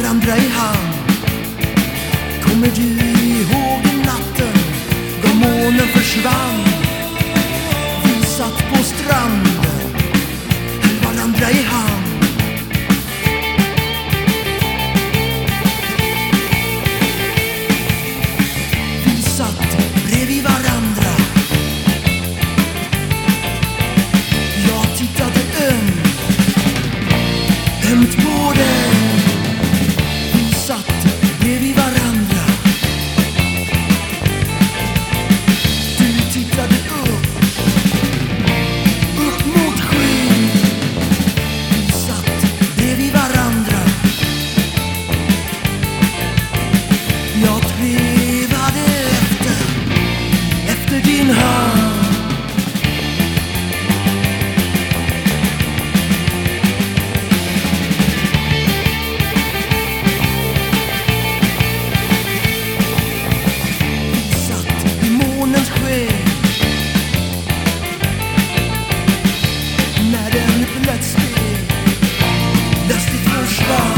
varandra i hand. Kommer du ihåg natten då månen försvann? När den plötsligt lustigt försvann